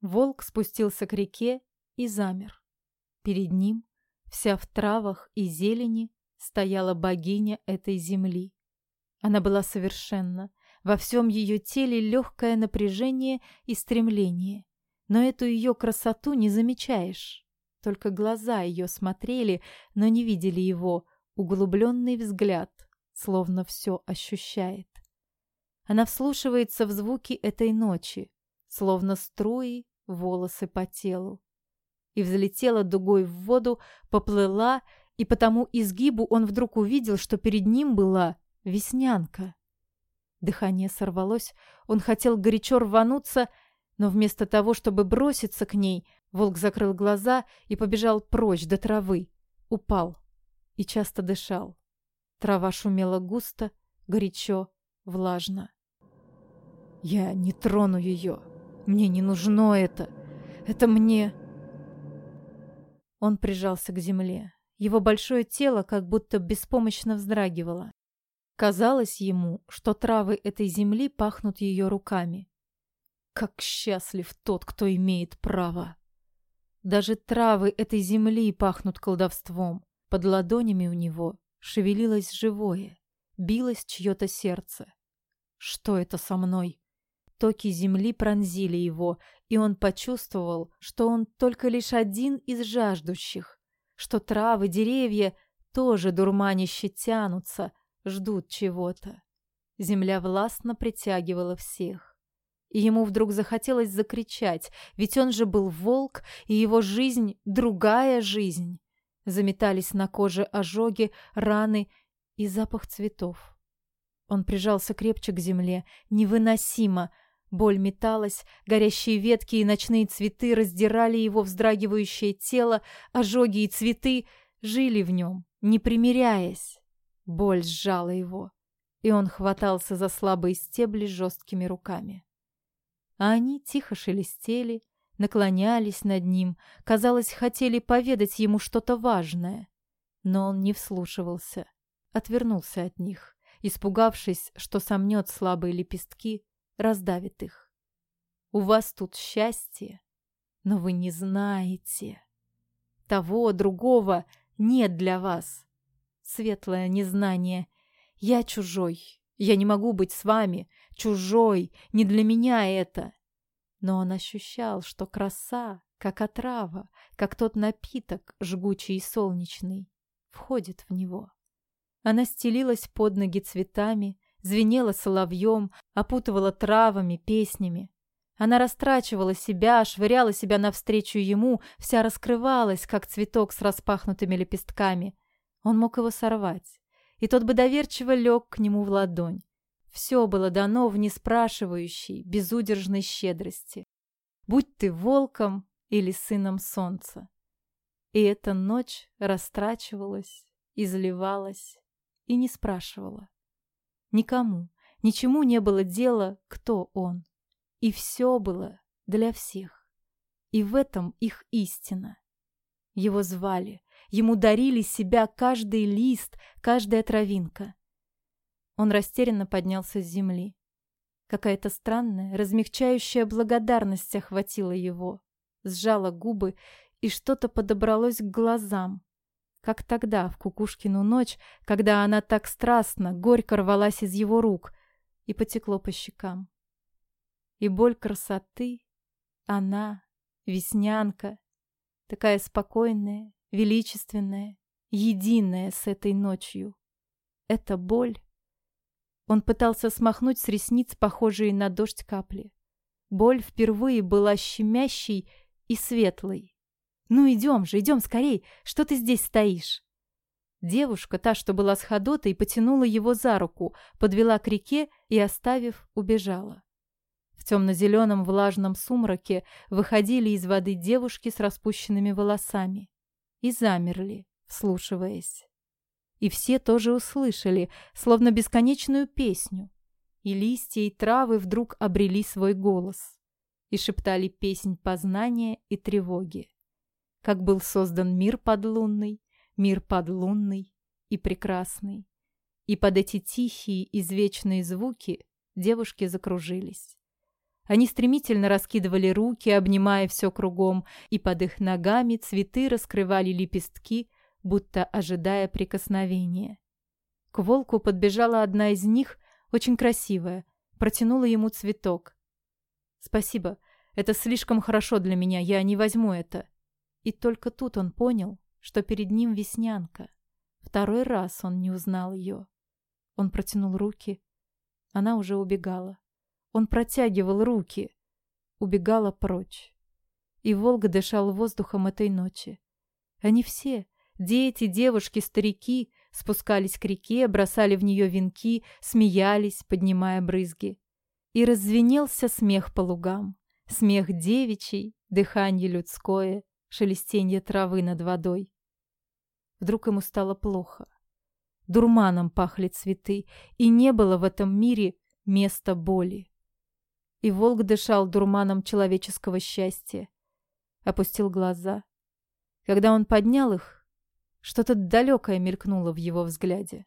Волк спустился к реке и замер. Перед ним, вся в травах и зелени, стояла богиня этой земли. Она была совершенна, во всем ее теле легкое напряжение и стремление. Но эту ее красоту не замечаешь. Только глаза ее смотрели, но не видели его, углубленный взгляд, словно все ощущает. Она вслушивается в звуки этой ночи, словно струи волосы по телу. И взлетела дугой в воду, поплыла, и по тому изгибу он вдруг увидел, что перед ним была веснянка. Дыхание сорвалось, он хотел горячо рвануться, но вместо того, чтобы броситься к ней, волк закрыл глаза и побежал прочь до травы, упал и часто дышал. Трава шумела густо, горячо, влажно. «Я не трону ее!» Мне не нужно это. Это мне... Он прижался к земле. Его большое тело как будто беспомощно вздрагивало. Казалось ему, что травы этой земли пахнут ее руками. Как счастлив тот, кто имеет право! Даже травы этой земли пахнут колдовством. Под ладонями у него шевелилось живое, билось чье-то сердце. Что это со мной? Токи земли пронзили его, и он почувствовал, что он только лишь один из жаждущих, что травы, деревья тоже дурманище тянутся, ждут чего-то. Земля властно притягивала всех. И ему вдруг захотелось закричать, ведь он же был волк, и его жизнь — другая жизнь. Заметались на коже ожоги, раны и запах цветов. Он прижался крепче к земле, невыносимо — Боль металась, горящие ветки и ночные цветы раздирали его вздрагивающее тело, ожоги и цветы жили в нем, не примиряясь. Боль сжала его, и он хватался за слабые стебли жесткими руками. А они тихо шелестели, наклонялись над ним, казалось, хотели поведать ему что-то важное. Но он не вслушивался, отвернулся от них, испугавшись, что сомнет слабые лепестки, раздавит их. У вас тут счастье, но вы не знаете. Того, другого нет для вас. Светлое незнание. Я чужой. Я не могу быть с вами. Чужой. Не для меня это. Но он ощущал, что краса, как отрава, как тот напиток, жгучий и солнечный, входит в него. Она стелилась под ноги цветами, звенела соловьем, опутывала травами, песнями. Она растрачивала себя, швыряла себя навстречу ему, вся раскрывалась, как цветок с распахнутыми лепестками. Он мог его сорвать, и тот бы доверчиво лег к нему в ладонь. Все было дано в неспрашивающей, безудержной щедрости. Будь ты волком или сыном солнца. И эта ночь растрачивалась, изливалась и не спрашивала. Никому, ничему не было дела, кто он. И все было для всех. И в этом их истина. Его звали, ему дарили себя каждый лист, каждая травинка. Он растерянно поднялся с земли. Какая-то странная, размягчающая благодарность охватила его, сжала губы, и что-то подобралось к глазам, как тогда, в Кукушкину ночь, когда она так страстно, горько рвалась из его рук и потекло по щекам. И боль красоты, она, веснянка, такая спокойная, величественная, единая с этой ночью. это боль... Он пытался смахнуть с ресниц похожие на дождь капли. Боль впервые была щемящей и светлой. «Ну идем же, идем скорей! Что ты здесь стоишь?» Девушка, та, что была с Ходотой, потянула его за руку, подвела к реке и, оставив, убежала. В темно-зеленом влажном сумраке выходили из воды девушки с распущенными волосами и замерли, вслушиваясь. И все тоже услышали, словно бесконечную песню. И листья, и травы вдруг обрели свой голос и шептали песнь познания и тревоги как был создан мир подлунный, мир подлунный и прекрасный. И под эти тихие, извечные звуки девушки закружились. Они стремительно раскидывали руки, обнимая все кругом, и под их ногами цветы раскрывали лепестки, будто ожидая прикосновения. К волку подбежала одна из них, очень красивая, протянула ему цветок. «Спасибо, это слишком хорошо для меня, я не возьму это», и только тут он понял, что перед ним Веснянка. Второй раз он не узнал ее. Он протянул руки. Она уже убегала. Он протягивал руки. Убегала прочь. И Волга дышал воздухом этой ночи. Они все, дети, девушки, старики, спускались к реке, бросали в нее венки, смеялись, поднимая брызги. И раззвенелся смех по лугам. Смех девичий, дыхание людское — шелестенье травы над водой. Вдруг ему стало плохо. Дурманом пахли цветы, и не было в этом мире места боли. И волк дышал дурманом человеческого счастья. Опустил глаза. Когда он поднял их, что-то далекое мелькнуло в его взгляде.